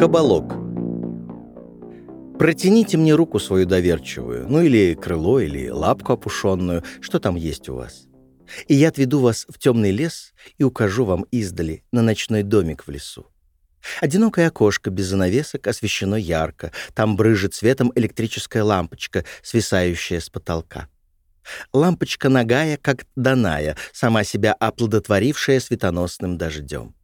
Кабалок. Протяните мне руку свою доверчивую, ну или крыло, или лапку опушенную, что там есть у вас. И я отведу вас в темный лес и укажу вам издали на ночной домик в лесу. Одинокое окошко без занавесок освещено ярко. Там брыжет светом электрическая лампочка, свисающая с потолка. Лампочка нагая, как Даная, сама себя оплодотворившая светоносным дождем.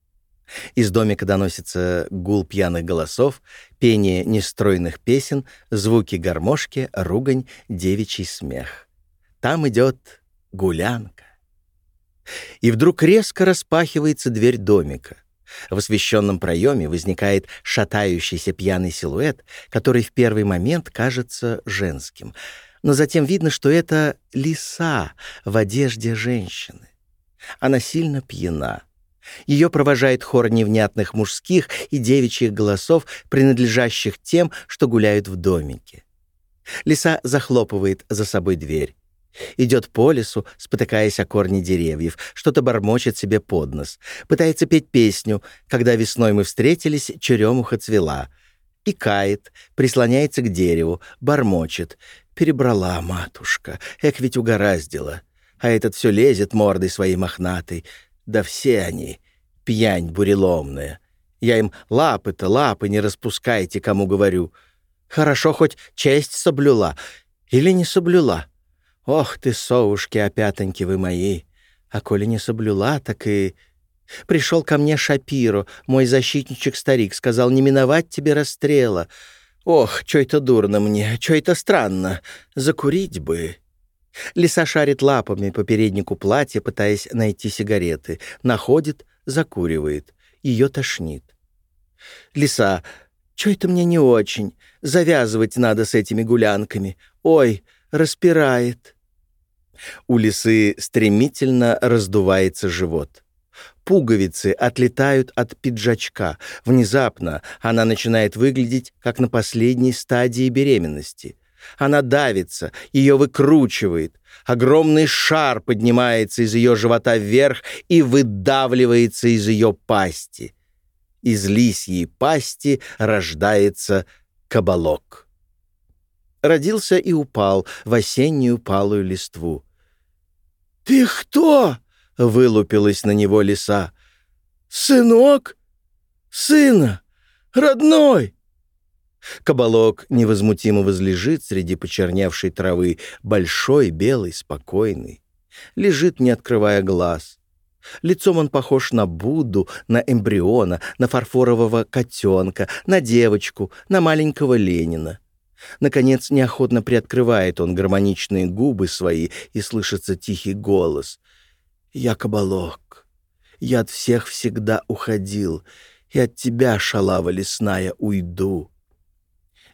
Из домика доносится гул пьяных голосов, пение нестройных песен, звуки гармошки, ругань, девичий смех. Там идет гулянка. И вдруг резко распахивается дверь домика. В освещенном проеме возникает шатающийся пьяный силуэт, который в первый момент кажется женским. Но затем видно, что это лиса в одежде женщины. Она сильно пьяна. Ее провожает хор невнятных мужских и девичьих голосов, принадлежащих тем, что гуляют в домике. Лиса захлопывает за собой дверь. Идет по лесу, спотыкаясь о корни деревьев, что-то бормочет себе под нос. Пытается петь песню «Когда весной мы встретились, черемуха цвела». И кает, прислоняется к дереву, бормочет. «Перебрала матушка, эк ведь угораздила». А этот все лезет мордой своей мохнатой. Да все они, пьянь буреломная. Я им лапы-то, лапы не распускайте, кому говорю. Хорошо хоть честь соблюла. Или не соблюла. Ох ты, совушки опятоньки вы мои. А коли не соблюла, так и... Пришел ко мне Шапиро, мой защитничек-старик, сказал, не миновать тебе расстрела. Ох, чё это дурно мне, чё это странно. Закурить бы. Лиса шарит лапами по переднику платья, пытаясь найти сигареты. Находит, закуривает. Ее тошнит. Лиса, что это мне не очень? Завязывать надо с этими гулянками. Ой, распирает. У лисы стремительно раздувается живот. Пуговицы отлетают от пиджачка. Внезапно она начинает выглядеть, как на последней стадии беременности. Она давится, ее выкручивает. Огромный шар поднимается из ее живота вверх и выдавливается из ее пасти. Из лисьей пасти рождается кабалок. Родился и упал в осеннюю палую листву. «Ты кто?» — вылупилась на него лиса. «Сынок? Сына? Родной?» Кабалок невозмутимо возлежит среди почерневшей травы, большой, белый, спокойный. Лежит, не открывая глаз. Лицом он похож на Будду, на эмбриона, на фарфорового котенка, на девочку, на маленького Ленина. Наконец, неохотно приоткрывает он гармоничные губы свои, и слышится тихий голос. «Я кабалок. Я от всех всегда уходил, и от тебя, шалава лесная, уйду».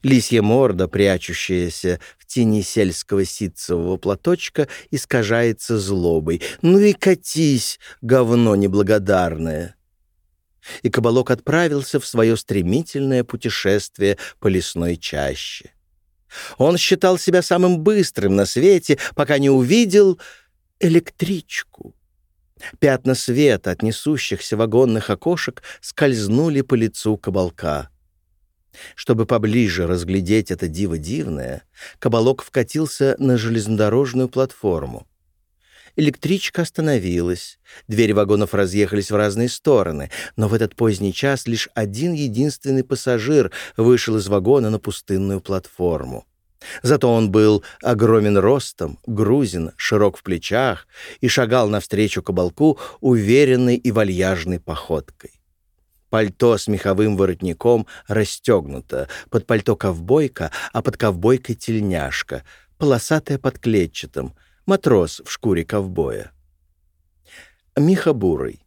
Лисья морда, прячущаяся в тени сельского ситцевого платочка, искажается злобой. «Ну и катись, говно неблагодарное!» И кабалок отправился в свое стремительное путешествие по лесной чаще. Он считал себя самым быстрым на свете, пока не увидел электричку. Пятна света от несущихся вагонных окошек скользнули по лицу кабалка. Чтобы поближе разглядеть это диво дивное, кабалок вкатился на железнодорожную платформу. Электричка остановилась, двери вагонов разъехались в разные стороны, но в этот поздний час лишь один единственный пассажир вышел из вагона на пустынную платформу. Зато он был огромен ростом, грузин, широк в плечах и шагал навстречу кабалку уверенной и вальяжной походкой. Пальто с меховым воротником расстегнуто, под пальто ковбойка, а под ковбойкой тельняшка, полосатая под клетчатым, матрос в шкуре ковбоя. Миха Бурый.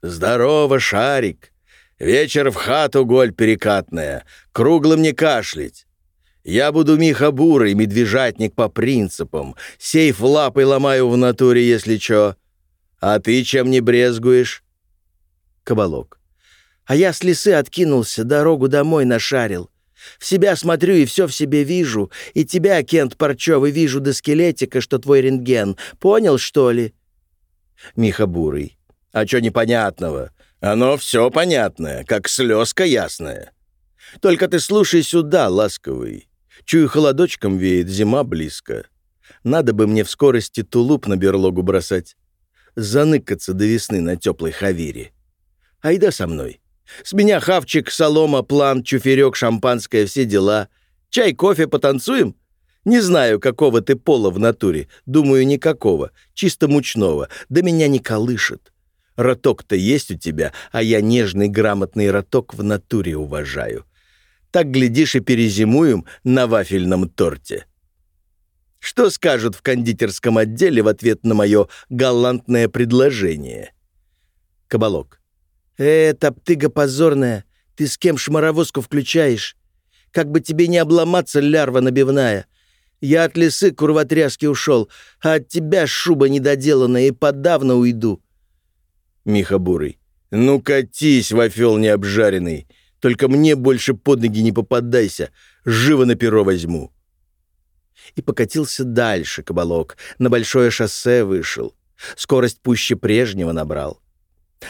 «Здорово, Шарик! Вечер в хату голь перекатная, круглым не кашлять. Я буду Миха Бурый, медвежатник по принципам, сейф лапой ломаю в натуре, если чё. А ты чем не брезгуешь?» Кабалок. А я с лесы откинулся, дорогу домой нашарил. В себя смотрю и все в себе вижу. И тебя, Кент Парчевый, вижу до скелетика, что твой рентген. Понял, что ли?» Миха Бурый. «А что непонятного? Оно все понятное, как слезка ясная. Только ты слушай сюда, ласковый. Чую, холодочком веет, зима близко. Надо бы мне в скорости тулуп на берлогу бросать. Заныкаться до весны на теплой хавире. Айда со мной. С меня хавчик, солома, план, чуферек, шампанское, все дела. Чай, кофе, потанцуем? Не знаю, какого ты пола в натуре. Думаю, никакого. Чисто мучного. Да меня не колышет. Роток-то есть у тебя, а я нежный грамотный роток в натуре уважаю. Так, глядишь, и перезимуем на вафельном торте. Что скажут в кондитерском отделе в ответ на мое галантное предложение? Кабалок. «Э, топтыга позорная, ты с кем шмаровозку включаешь? Как бы тебе не обломаться, лярва набивная. Я от лисы курвотряски ушел, а от тебя шуба недоделанная, и подавно уйду. Миха Бурый. «Ну катись, вафел необжаренный! Только мне больше под ноги не попадайся, живо на перо возьму!» И покатился дальше кабалок, на большое шоссе вышел. Скорость пуще прежнего набрал.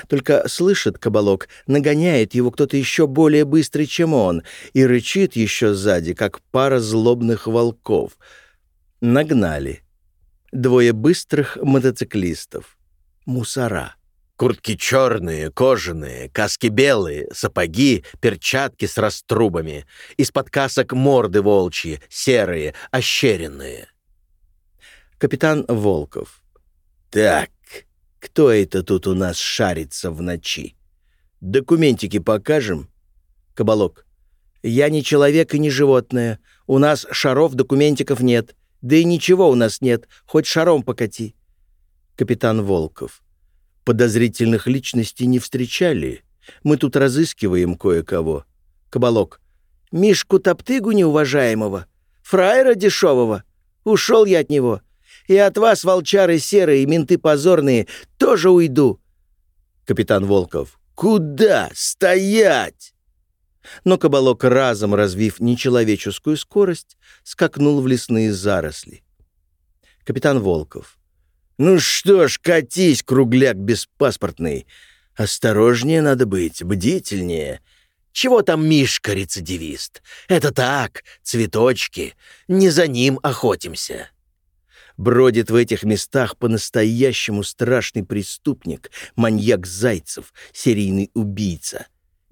Только слышит кабалок, нагоняет его кто-то еще более быстрый, чем он, и рычит еще сзади, как пара злобных волков. Нагнали. Двое быстрых мотоциклистов. Мусора. Куртки черные, кожаные, каски белые, сапоги, перчатки с раструбами. Из-под касок морды волчьи, серые, ощеренные. Капитан Волков. «Так, кто это тут у нас шарится в ночи? Документики покажем?» Кабалок. «Я не человек и не животное. У нас шаров документиков нет. Да и ничего у нас нет. Хоть шаром покати». Капитан Волков. Подозрительных личностей не встречали. Мы тут разыскиваем кое-кого. Кабалок. Мишку-топтыгу неуважаемого. Фраера дешевого. Ушел я от него. И от вас, волчары серые менты позорные, тоже уйду. Капитан Волков. Куда? Стоять! Но кабалок, разом развив нечеловеческую скорость, скакнул в лесные заросли. Капитан Волков. «Ну что ж, катись, кругляк беспаспортный. Осторожнее надо быть, бдительнее. Чего там Мишка-рецидивист? Это так, цветочки. Не за ним охотимся». Бродит в этих местах по-настоящему страшный преступник, маньяк Зайцев, серийный убийца.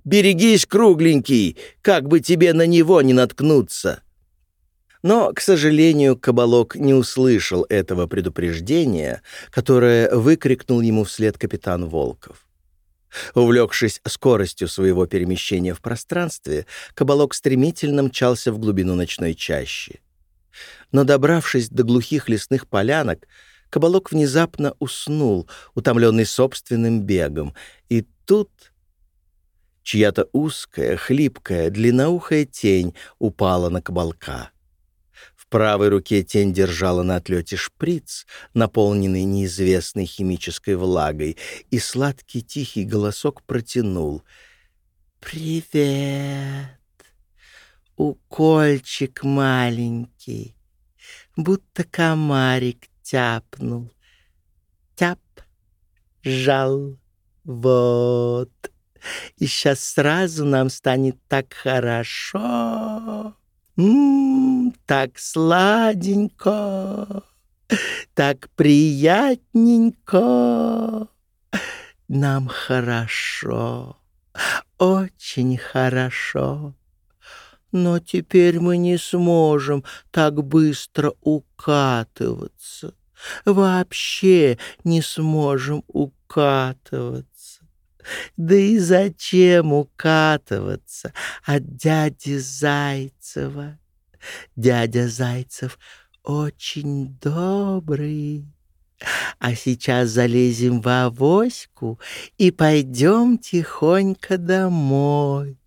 «Берегись, кругленький, как бы тебе на него не наткнуться!» Но, к сожалению, Кабалок не услышал этого предупреждения, которое выкрикнул ему вслед капитан Волков. Увлекшись скоростью своего перемещения в пространстве, Кабалок стремительно мчался в глубину ночной чащи. Но, добравшись до глухих лесных полянок, Кабалок внезапно уснул, утомленный собственным бегом, и тут чья-то узкая, хлипкая, длинноухая тень упала на Кабалка правой руке тень держала на отлете шприц, наполненный неизвестной химической влагой, и сладкий тихий голосок протянул. «Привет! Укольчик маленький, будто комарик тяпнул. Тяп, жал, вот. И сейчас сразу нам станет так хорошо!» Ммм, так сладенько, так приятненько. Нам хорошо, очень хорошо. Но теперь мы не сможем так быстро укатываться. Вообще не сможем укатываться. Да и зачем укатываться от дяди Зайцева? Дядя Зайцев очень добрый. А сейчас залезем в авоську и пойдем тихонько домой.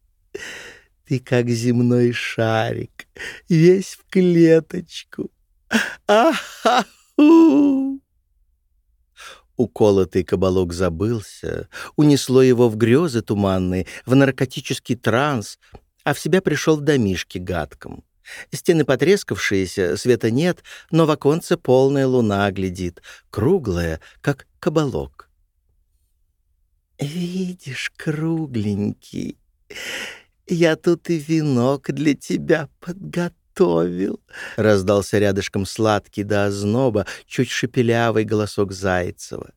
Ты как земной шарик, весь в клеточку. Ахаху! Уколотый кабалок забылся, унесло его в грезы туманные, в наркотический транс, а в себя пришел в домишке гадком. Стены потрескавшиеся, света нет, но в оконце полная луна глядит, круглая, как кабалок. «Видишь, кругленький, я тут и венок для тебя подготовил», — раздался рядышком сладкий до озноба, чуть шепелявый голосок Зайцева.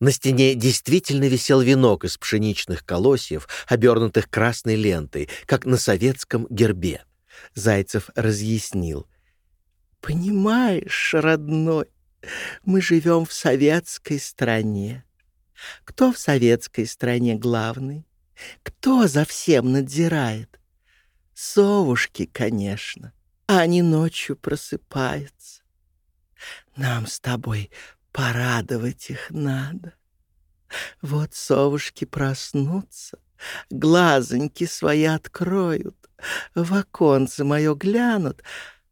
На стене действительно висел венок из пшеничных колосьев, обернутых красной лентой, как на советском гербе. Зайцев разъяснил. «Понимаешь, родной, мы живем в советской стране. Кто в советской стране главный? Кто за всем надзирает? Совушки, конечно, а они ночью просыпаются. Нам с тобой порадовать их надо. Вот совушки проснутся, глазоньки свои откроют, в оконце мое глянут,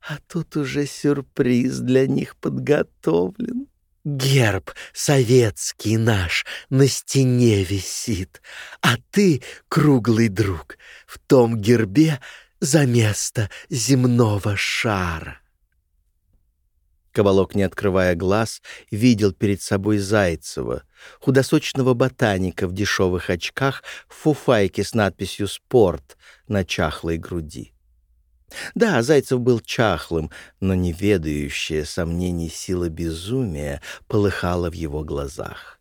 а тут уже сюрприз для них подготовлен. Герб советский наш на стене висит, а ты, круглый друг, в том гербе за место земного шара. Кабалок, не открывая глаз, видел перед собой Зайцева, худосочного ботаника в дешевых очках, в фуфайке с надписью «Спорт» на чахлой груди. Да, Зайцев был чахлым, но не ведающая сомнений сила безумия полыхала в его глазах.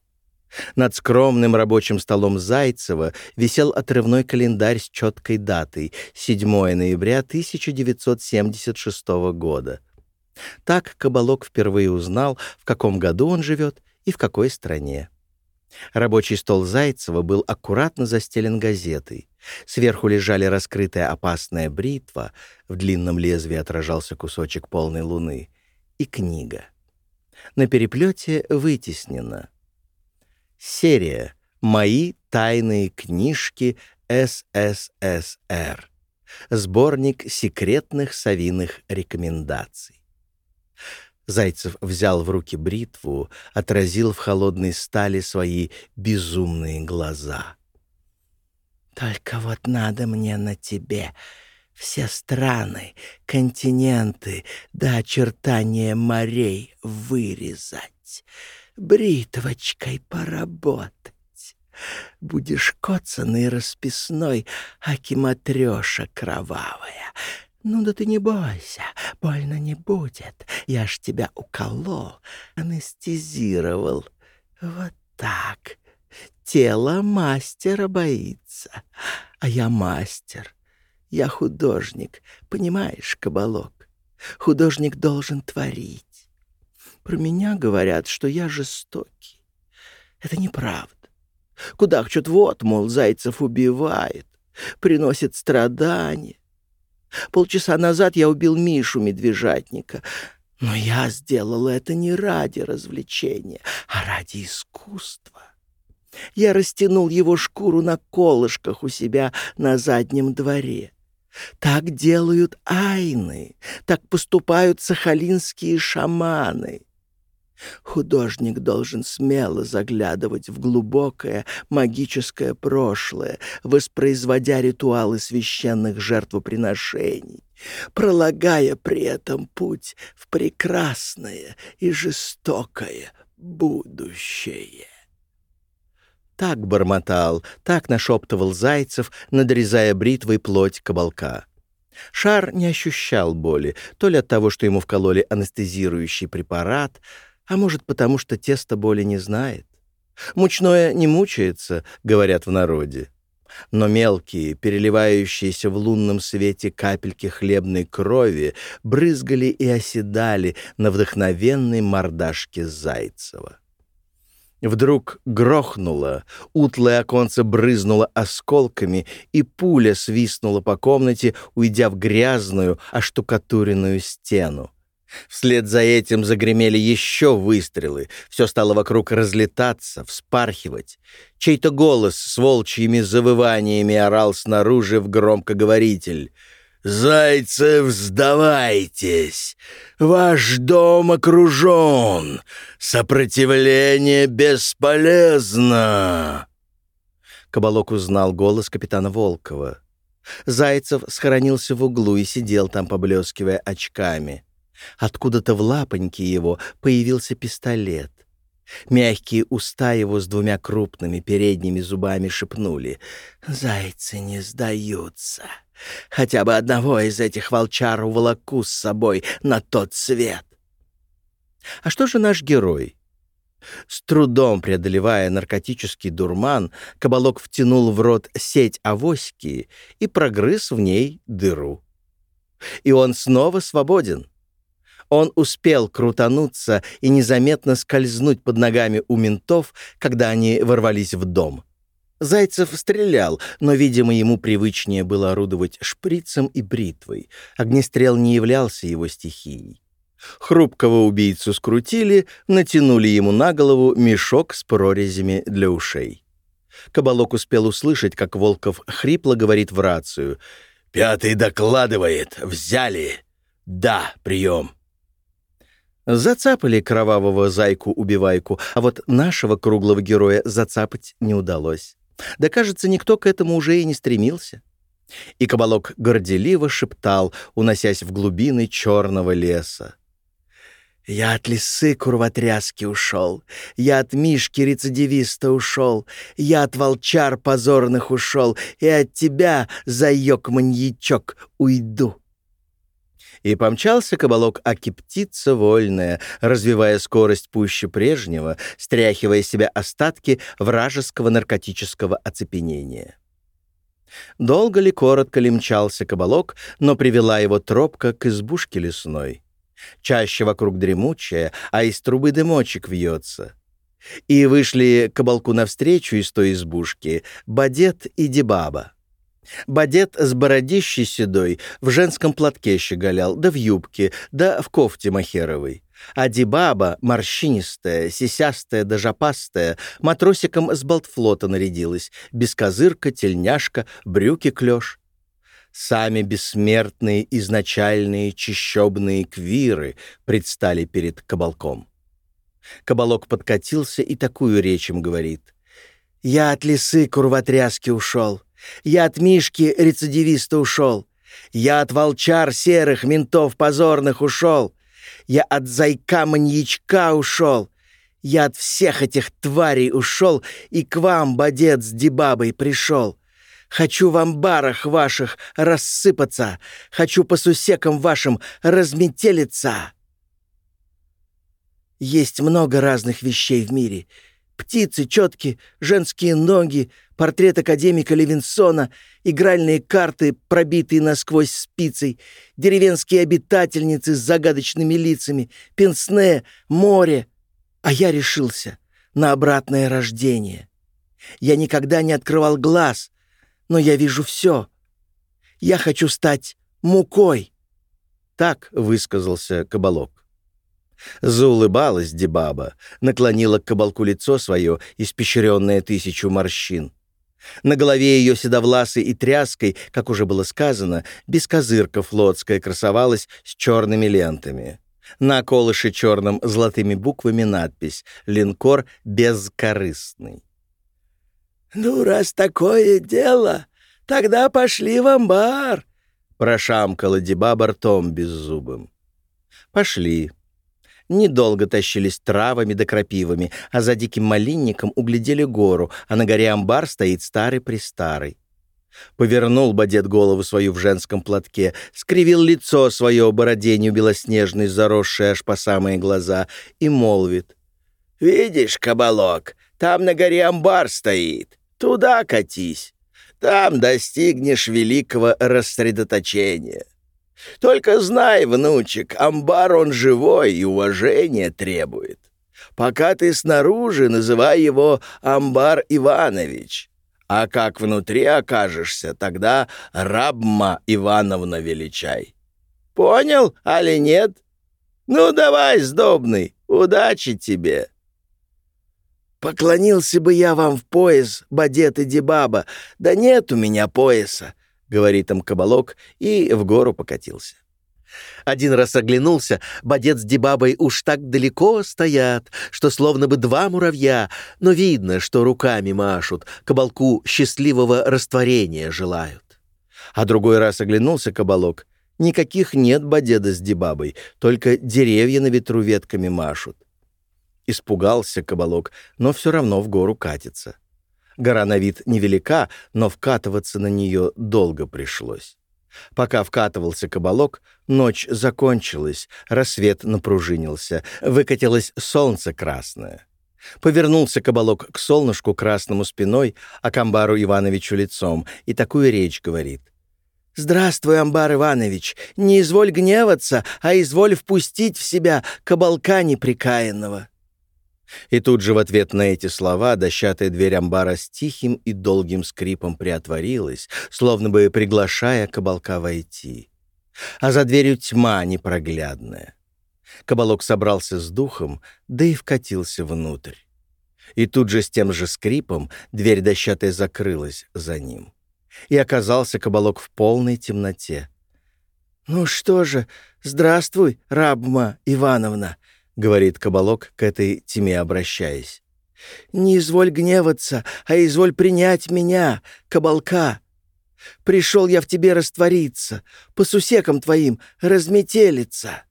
Над скромным рабочим столом Зайцева висел отрывной календарь с четкой датой — 7 ноября 1976 года — так Кабалок впервые узнал, в каком году он живет и в какой стране. Рабочий стол Зайцева был аккуратно застелен газетой. Сверху лежали раскрытая опасная бритва, в длинном лезвии отражался кусочек полной луны, и книга. На переплете вытеснено. Серия «Мои тайные книжки СССР». Сборник секретных совиных рекомендаций. Зайцев взял в руки бритву, отразил в холодной стали свои безумные глаза. «Только вот надо мне на тебе все страны, континенты до очертания морей вырезать, бритвочкой поработать. Будешь коцаный расписной, аки матреша кровавая». «Ну да ты не бойся, больно не будет. Я ж тебя уколол, анестезировал. Вот так. Тело мастера боится, а я мастер. Я художник, понимаешь, кабалок? Художник должен творить. Про меня говорят, что я жестокий. Это неправда. Кудахчут вот, мол, Зайцев убивает, приносит страдания. Полчаса назад я убил Мишу Медвежатника. Но я сделал это не ради развлечения, а ради искусства. Я растянул его шкуру на колышках у себя на заднем дворе. Так делают айны, так поступают сахалинские шаманы. Художник должен смело заглядывать в глубокое магическое прошлое, воспроизводя ритуалы священных жертвоприношений, пролагая при этом путь в прекрасное и жестокое будущее. Так бормотал, так нашептывал Зайцев, надрезая бритвой плоть кабалка. Шар не ощущал боли, то ли от того, что ему вкололи анестезирующий препарат, а может, потому что тесто боли не знает. Мучное не мучается, говорят в народе. Но мелкие, переливающиеся в лунном свете капельки хлебной крови брызгали и оседали на вдохновенной мордашке Зайцева. Вдруг грохнуло, утлое оконце брызнуло осколками, и пуля свистнула по комнате, уйдя в грязную, оштукатуренную стену. Вслед за этим загремели еще выстрелы. Все стало вокруг разлетаться, вспархивать. Чей-то голос с волчьими завываниями орал снаружи в громкоговоритель. «Зайцев, сдавайтесь! Ваш дом окружен! Сопротивление бесполезно!» Кабалок узнал голос капитана Волкова. Зайцев схоронился в углу и сидел там, поблескивая очками. Откуда-то в лапоньке его появился пистолет. Мягкие уста его с двумя крупными передними зубами шепнули. «Зайцы не сдаются. Хотя бы одного из этих волчар уволоку с собой на тот свет». А что же наш герой? С трудом преодолевая наркотический дурман, кабалок втянул в рот сеть авоськи и прогрыз в ней дыру. И он снова свободен. Он успел крутануться и незаметно скользнуть под ногами у ментов, когда они ворвались в дом. Зайцев стрелял, но, видимо, ему привычнее было орудовать шприцем и бритвой. Огнестрел не являлся его стихией. Хрупкого убийцу скрутили, натянули ему на голову мешок с прорезями для ушей. Кабалок успел услышать, как Волков хрипло говорит в рацию. «Пятый докладывает. Взяли. Да, прием». Зацапали кровавого зайку-убивайку, а вот нашего круглого героя зацапать не удалось. Да, кажется, никто к этому уже и не стремился. И кабалок горделиво шептал, уносясь в глубины черного леса. «Я от лисы курвотряски ушел, я от мишки-рецидивиста ушел, я от волчар позорных ушел, и от тебя, заёк-маньячок, уйду» и помчался кабалок аки птица вольная, развивая скорость пуще прежнего, стряхивая себя остатки вражеского наркотического оцепенения. Долго ли, коротко ли мчался кабалок, но привела его тропка к избушке лесной. Чаще вокруг дремучая, а из трубы дымочек вьется. И вышли кабалку навстречу из той избушки Бадет и Дебаба. Бадет с бородищей седой в женском платке щеголял, да в юбке, да в кофте махеровой. А Дибаба, морщинистая, сисястая да жопастая, матросиком с болтфлота нарядилась, бескозырка, тельняшка, брюки клёш. Сами бессмертные изначальные чищобные квиры предстали перед кабалком. Кабалок подкатился и такую речь им говорит. «Я от лисы курвотряски ушел. Я от Мишки-рецидивиста ушел. Я от волчар серых ментов позорных ушел. Я от зайка-маньячка ушел. Я от всех этих тварей ушел и к вам, бодец с дебабой, пришел. Хочу в амбарах ваших рассыпаться, хочу по сусекам вашим разметелиться. Есть много разных вещей в мире — Птицы, четки, женские ноги, портрет академика Левинсона, игральные карты, пробитые насквозь спицей, деревенские обитательницы с загадочными лицами, пенсне, море. А я решился на обратное рождение. Я никогда не открывал глаз, но я вижу все. Я хочу стать мукой. Так высказался Кабалок. Заулыбалась Дебаба, наклонила к кабалку лицо свое, испещренное тысячу морщин. На голове ее седовласой и тряской, как уже было сказано, бескозырка флотская красовалась с черными лентами. На колыше черным золотыми буквами надпись «Линкор бескорыстный». «Ну, раз такое дело, тогда пошли в амбар», — прошамкала Дебаба ртом беззубым. «Пошли», недолго тащились травами да крапивами, а за диким малинником углядели гору, а на горе амбар стоит старый-престарый. Повернул Бадет голову свою в женском платке, скривил лицо свое бороденью белоснежной, заросшей аж по самые глаза, и молвит. «Видишь, кабалок, там на горе амбар стоит. Туда катись. Там достигнешь великого рассредоточения». Только знай, внучек, амбар он живой и уважение требует. Пока ты снаружи, называй его Амбар Иванович. А как внутри окажешься, тогда Рабма Ивановна величай. Понял, али нет? Ну, давай, сдобный, удачи тебе. Поклонился бы я вам в пояс, Бадет и Дебаба, да нет у меня пояса. — говорит им кабалок, и в гору покатился. Один раз оглянулся, бодец с дебабой уж так далеко стоят, что словно бы два муравья, но видно, что руками машут, кабалку счастливого растворения желают. А другой раз оглянулся кабалок, никаких нет бодеда с дебабой, только деревья на ветру ветками машут. Испугался кабалок, но все равно в гору катится. Гора на вид невелика, но вкатываться на нее долго пришлось. Пока вкатывался кабалок, ночь закончилась, рассвет напружинился, выкатилось солнце красное. Повернулся кабалок к солнышку красному спиной, а к Амбару Ивановичу лицом, и такую речь говорит. «Здравствуй, Амбар Иванович! Не изволь гневаться, а изволь впустить в себя кабалка неприкаянного!» И тут же в ответ на эти слова дощатая дверь амбара с тихим и долгим скрипом приотворилась, словно бы приглашая кабалка войти. А за дверью тьма непроглядная. Кабалок собрался с духом, да и вкатился внутрь. И тут же с тем же скрипом дверь дощатая закрылась за ним. И оказался кабалок в полной темноте. «Ну что же, здравствуй, рабма Ивановна!» Говорит Кабалок к этой тьме обращаясь. «Не изволь гневаться, а изволь принять меня, Кабалка. Пришел я в тебе раствориться, по сусекам твоим разметелиться».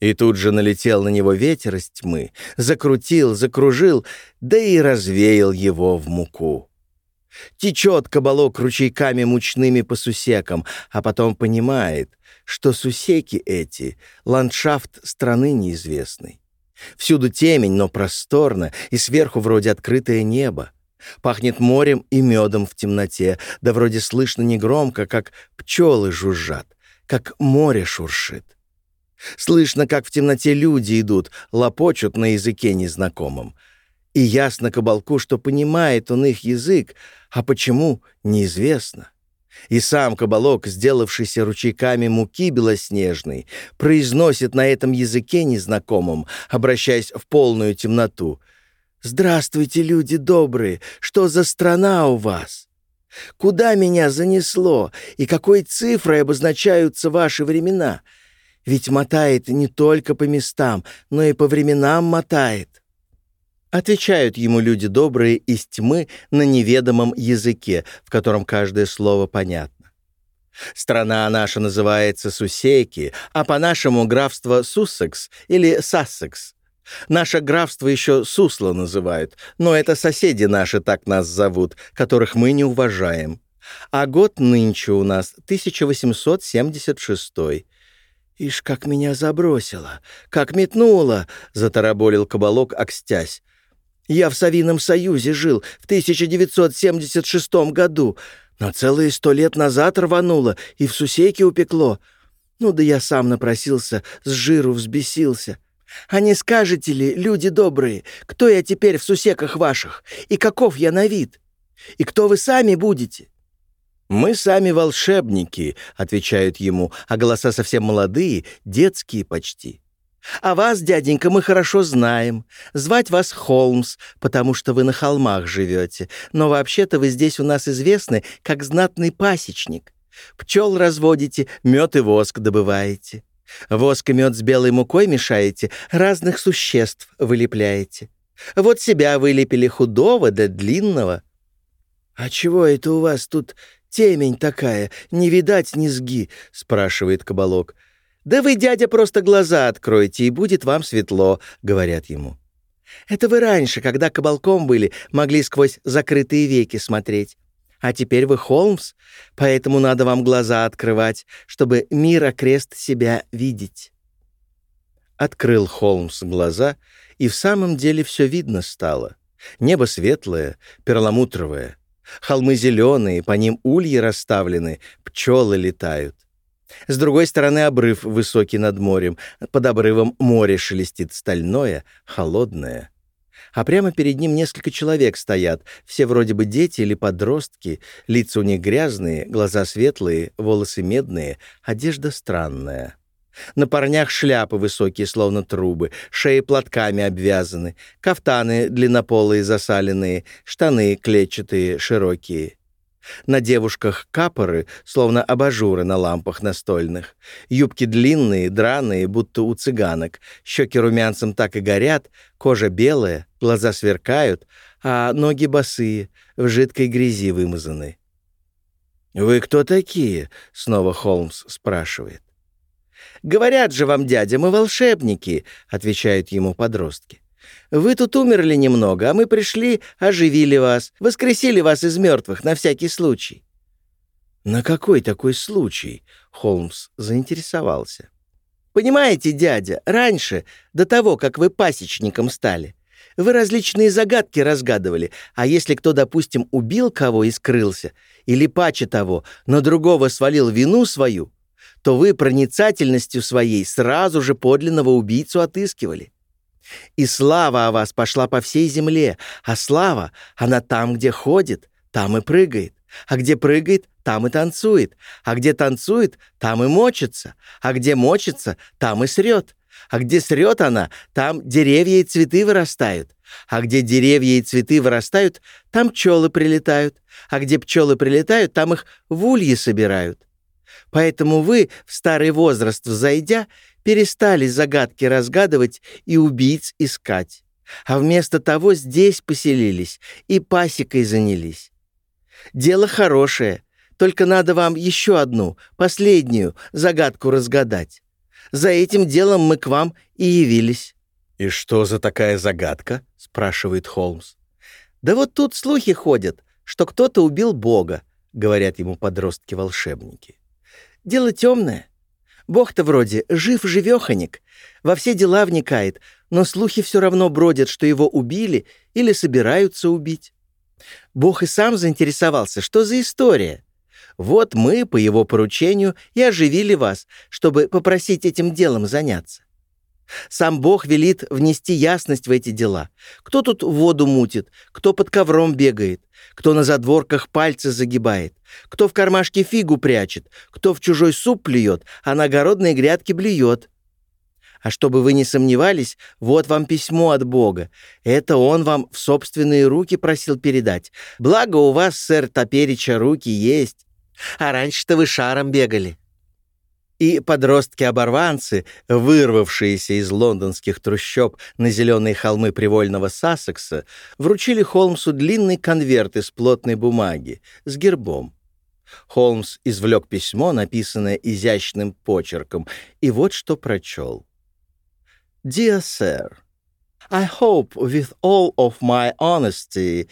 И тут же налетел на него ветер из тьмы, закрутил, закружил, да и развеял его в муку. Течет кабалок ручейками мучными по сусекам, а потом понимает, что сусеки эти — ландшафт страны неизвестный. Всюду темень, но просторно, и сверху вроде открытое небо. Пахнет морем и медом в темноте, да вроде слышно негромко, как пчелы жужжат, как море шуршит. Слышно, как в темноте люди идут, лопочут на языке незнакомом. И ясно кабалку, что понимает он их язык, а почему — неизвестно. И сам кабалок, сделавшийся ручейками муки белоснежной, произносит на этом языке незнакомом, обращаясь в полную темноту. «Здравствуйте, люди добрые! Что за страна у вас? Куда меня занесло, и какой цифрой обозначаются ваши времена? Ведь мотает не только по местам, но и по временам мотает. Отвечают ему люди добрые из тьмы на неведомом языке, в котором каждое слово понятно. Страна наша называется Сусейки, а по-нашему графство Суссекс или Сассекс. Наше графство еще Сусло называют, но это соседи наши так нас зовут, которых мы не уважаем. А год нынче у нас 1876 «Ишь, как меня забросило! Как метнуло!» — затараболил кабалок, окстясь. Я в Савином Союзе жил в 1976 году, но целые сто лет назад рвануло и в сусеке упекло. Ну да я сам напросился, с жиру взбесился. А не скажете ли, люди добрые, кто я теперь в сусеках ваших, и каков я на вид? И кто вы сами будете?» «Мы сами волшебники», — отвечают ему, а голоса совсем молодые, детские почти. А вас, дяденька, мы хорошо знаем. Звать вас Холмс, потому что вы на холмах живете. Но вообще-то вы здесь у нас известны как знатный пасечник. Пчел разводите, мед и воск добываете. Воск и мед с белой мукой мешаете, разных существ вылепляете. Вот себя вылепили худого да длинного. — А чего это у вас тут темень такая, не видать низги? — спрашивает кабалок. — «Да вы, дядя, просто глаза откройте, и будет вам светло», — говорят ему. «Это вы раньше, когда кабалком были, могли сквозь закрытые веки смотреть. А теперь вы Холмс, поэтому надо вам глаза открывать, чтобы мир окрест себя видеть». Открыл Холмс глаза, и в самом деле все видно стало. Небо светлое, перламутровое. Холмы зеленые, по ним ульи расставлены, пчелы летают. С другой стороны обрыв высокий над морем. Под обрывом море шелестит стальное, холодное. А прямо перед ним несколько человек стоят, все вроде бы дети или подростки, лица у них грязные, глаза светлые, волосы медные, одежда странная. На парнях шляпы высокие, словно трубы, шеи платками обвязаны, кафтаны длиннополые засаленные, штаны клетчатые, широкие. На девушках капоры, словно абажуры на лампах настольных. Юбки длинные, драные, будто у цыганок. Щеки румянцем так и горят, кожа белая, глаза сверкают, а ноги босые, в жидкой грязи вымазаны. «Вы кто такие?» — снова Холмс спрашивает. «Говорят же вам, дядя, мы волшебники», — отвечают ему подростки. Вы тут умерли немного, а мы пришли, оживили вас, воскресили вас из мертвых на всякий случай». «На какой такой случай?» — Холмс заинтересовался. «Понимаете, дядя, раньше, до того, как вы пасечником стали, вы различные загадки разгадывали, а если кто, допустим, убил кого и скрылся, или паче того, на другого свалил вину свою, то вы проницательностью своей сразу же подлинного убийцу отыскивали. И слава о вас пошла по всей земле, а слава, она там, где ходит, там и прыгает, а где прыгает, там и танцует, а где танцует, там и мочится, а где мочится, там и срет, а где срет она, там деревья и цветы вырастают, а где деревья и цветы вырастают, там пчелы прилетают, а где пчелы прилетают, там их в ульи собирают. Поэтому вы, в старый возраст взойдя, перестали загадки разгадывать и убийц искать, а вместо того здесь поселились и пасекой занялись. Дело хорошее, только надо вам еще одну, последнюю загадку разгадать. За этим делом мы к вам и явились». «И что за такая загадка?» — спрашивает Холмс. «Да вот тут слухи ходят, что кто-то убил Бога», — говорят ему подростки-волшебники. Дело темное. Бог-то вроде жив-живеханик, во все дела вникает, но слухи все равно бродят, что его убили или собираются убить. Бог и сам заинтересовался, что за история. Вот мы, по его поручению, и оживили вас, чтобы попросить этим делом заняться. Сам Бог велит внести ясность в эти дела. Кто тут воду мутит, кто под ковром бегает, кто на задворках пальцы загибает, кто в кармашке фигу прячет, кто в чужой суп плюет, а на огородные грядки блюет. А чтобы вы не сомневались, вот вам письмо от Бога. Это он вам в собственные руки просил передать. Благо у вас, сэр Топерича, руки есть. А раньше-то вы шаром бегали и подростки-оборванцы, вырвавшиеся из лондонских трущоб на зеленые холмы привольного Сассекса, вручили Холмсу длинный конверт из плотной бумаги с гербом. Холмс извлек письмо, написанное изящным почерком, и вот что прочел. «Dear Sir, I hope with all of my honesty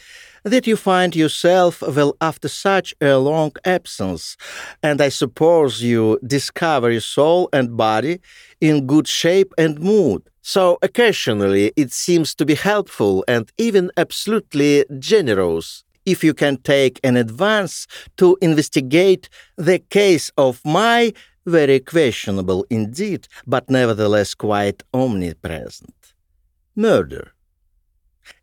that you find yourself well after such a long absence, and I suppose you discover your soul and body in good shape and mood. So occasionally it seems to be helpful and even absolutely generous if you can take an advance to investigate the case of my very questionable indeed, but nevertheless quite omnipresent murder.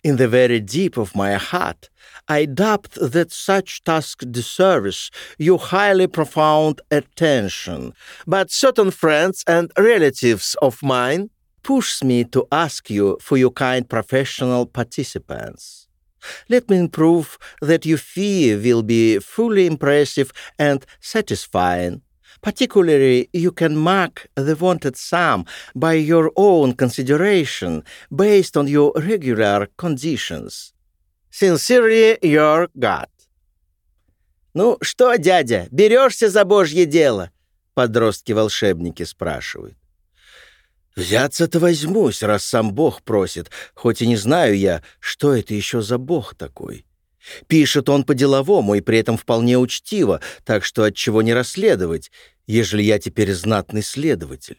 In the very deep of my heart, I doubt that such task deserves your highly profound attention, but certain friends and relatives of mine push me to ask you for your kind professional participants. Let me prove that your fee will be fully impressive and satisfying Particularly, you can mark the wanted sum by your own consideration based on your regular conditions. Sincerely, your God. «Ну что, дядя, берешься за божье дело?» Подростки-волшебники спрашивают. «Взяться-то возьмусь, раз сам Бог просит, хоть и не знаю я, что это еще за Бог такой. Пишет он по-деловому и при этом вполне учтиво, так что от чего не расследовать, ежели я теперь знатный следователь.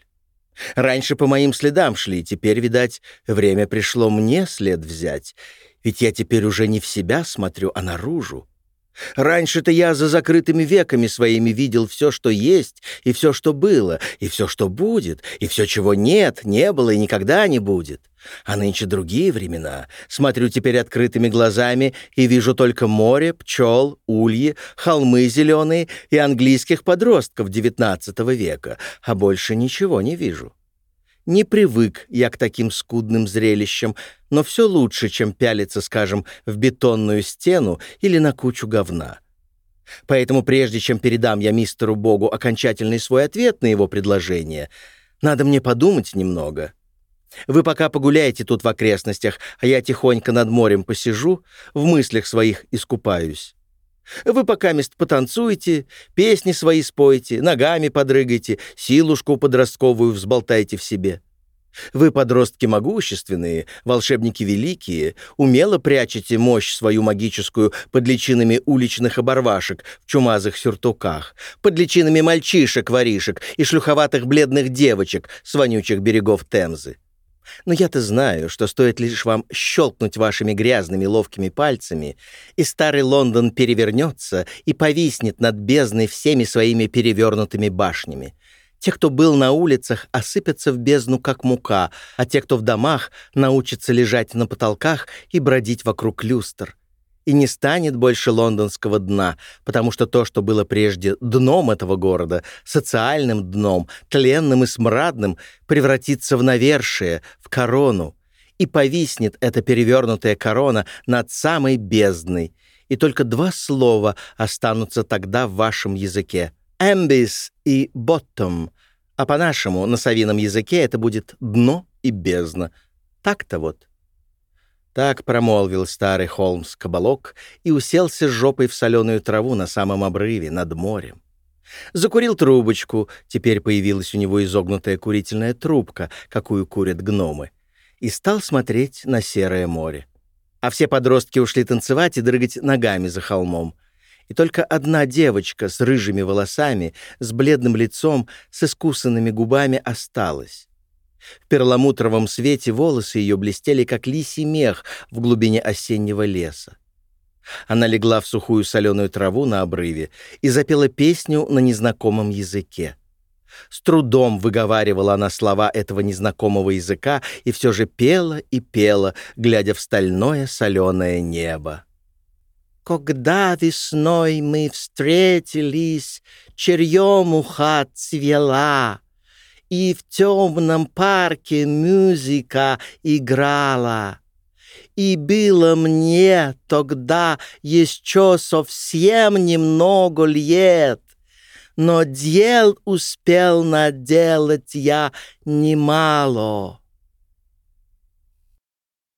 Раньше по моим следам шли, теперь, видать, время пришло мне след взять, ведь я теперь уже не в себя смотрю, а наружу. Раньше-то я за закрытыми веками своими видел все, что есть, и все, что было, и все, что будет, и все, чего нет, не было и никогда не будет. А нынче другие времена. Смотрю теперь открытыми глазами и вижу только море, пчел, ульи, холмы зеленые и английских подростков XIX века, а больше ничего не вижу. Не привык я к таким скудным зрелищам, но все лучше, чем пялиться, скажем, в бетонную стену или на кучу говна. Поэтому прежде чем передам я мистеру Богу окончательный свой ответ на его предложение, надо мне подумать немного. Вы пока погуляйте тут в окрестностях, а я тихонько над морем посижу, в мыслях своих искупаюсь. Вы пока мест потанцуете, песни свои спойте, ногами подрыгайте, силушку подростковую взболтайте в себе. Вы, подростки могущественные, волшебники великие, умело прячете мощь свою магическую под личинами уличных оборвашек в чумазых сюртуках, под личинами мальчишек-воришек и шлюховатых бледных девочек с вонючих берегов Темзы. Но я-то знаю, что стоит лишь вам щелкнуть вашими грязными ловкими пальцами, и старый Лондон перевернется и повиснет над бездной всеми своими перевернутыми башнями. Те, кто был на улицах, осыпятся в бездну, как мука, а те, кто в домах, научатся лежать на потолках и бродить вокруг люстр. И не станет больше лондонского дна, потому что то, что было прежде дном этого города, социальным дном, тленным и смрадным, превратится в навершие, в корону. И повиснет эта перевернутая корона над самой бездной. И только два слова останутся тогда в вашем языке — «эмбис» и «боттом», а по-нашему на совином языке это будет «дно» и «бездна». Так-то вот. Так промолвил старый Холмс-кабалок и уселся с жопой в соленую траву на самом обрыве над морем. Закурил трубочку, теперь появилась у него изогнутая курительная трубка, какую курят гномы, и стал смотреть на серое море. А все подростки ушли танцевать и дрыгать ногами за холмом — и только одна девочка с рыжими волосами, с бледным лицом, с искусанными губами осталась. В перламутровом свете волосы ее блестели, как лисий мех в глубине осеннего леса. Она легла в сухую соленую траву на обрыве и запела песню на незнакомом языке. С трудом выговаривала она слова этого незнакомого языка и все же пела и пела, глядя в стальное соленое небо. Когда весной мы встретились, черемуха цвела, И в темном парке музыка играла. И было мне тогда еще совсем немного лет, но дел успел наделать я немало.